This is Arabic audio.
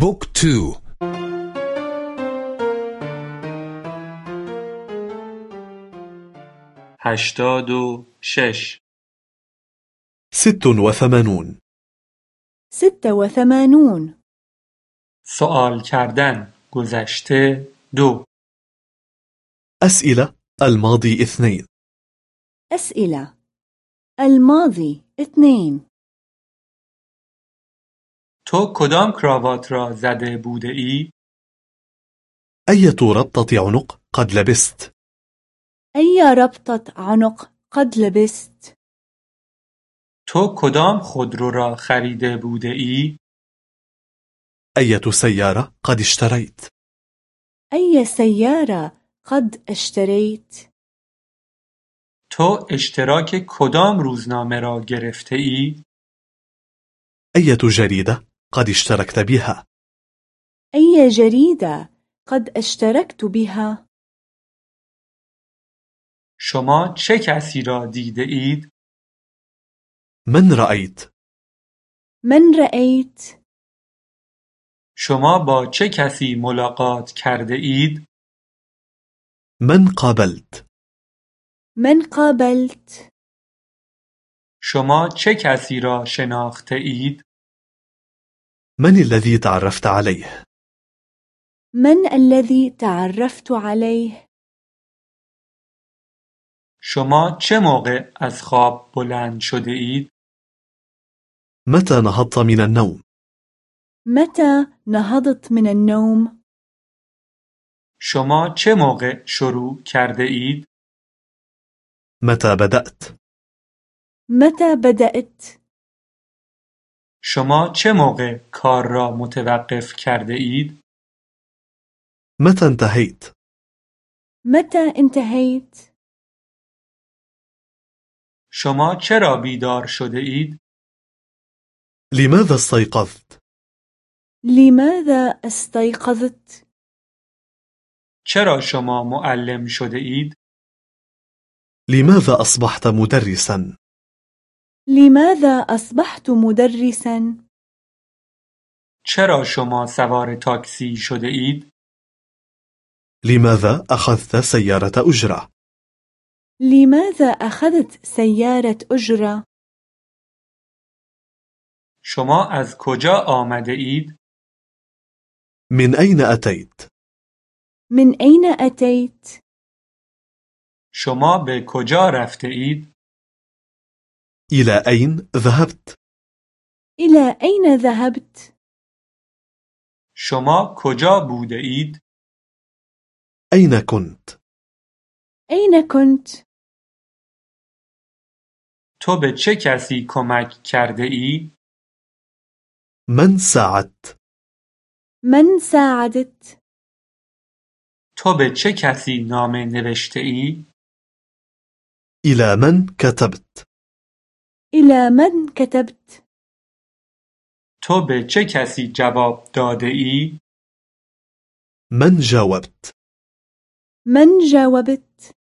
book two. هشتاد و شش. ست وثمانون ست وثمانون سوال کردن. گذشته دو. أسئلة. الماضي اثنين. أسئلة. الماضي اثنين. تو کدام کراوات را زده بوده ای؟ أية ربطة عنق قد لبست؟ أي ربطة عنق قد لبست؟ تو کدام خودرو را خریده بوده ای؟ أية سيارة قد اشتريت؟ أي سيارة قد اشتريت؟ تو اشتراک کدام روزنامه را گرفته ای؟ أية جريدة قد اشتركت بها؟ أي جريدة قد اشتركت بها؟ شما چه کسی را دیده اید؟ من رأيت؟ من رأيت؟ شما با چه کسی ملاقات کرده اید؟ من قابلت؟ من قابلت؟ شما چه کسی را شناخته اید؟ من الذي تعرفت عليه؟ من الذي تعرفت عليه؟ شما چه موقع از خواب بلند شده اید؟ متى نهضت من النوم؟ متى نهضت من النوم؟ شما چه موقع شروع کرده اید؟ متى بدأت؟ متى بدأت؟ شما چه موقع کار را متوقف کرده اید؟ متى انتهيت؟ متى انتهيت؟ شما چرا بیدار شده اید؟ لماذا استيقظت؟ لماذا استيقظت؟ چرا شما معلم شده اید؟ لماذا أصبحت مدرسا؟ لماذا أصبحت مدرسا؟ چرا شما سوار تاکسی شده اید؟ لماذا أخذت سيارة أجرة؟ لماذا أخذت سيارة أجرة؟ شما از کجا آمده اید؟ من أين أتيت؟ من أين أتيت؟ شما به کجا رفته اید؟ إلى أين ذهبت؟ إلى أين ذهبت؟ شما کجا بوده اید؟ أين كنت؟ أين كنت؟ تو به چه کسی کمک کرده ای؟ من ساعدت؟ من ساعدت؟ تو به چه کسی نامه نوشته ای؟ إلى من كتبت؟ إلى من كتبت؟ تو به چه کسی جواب داده ای؟ من جاوبت؟ من جاوبت؟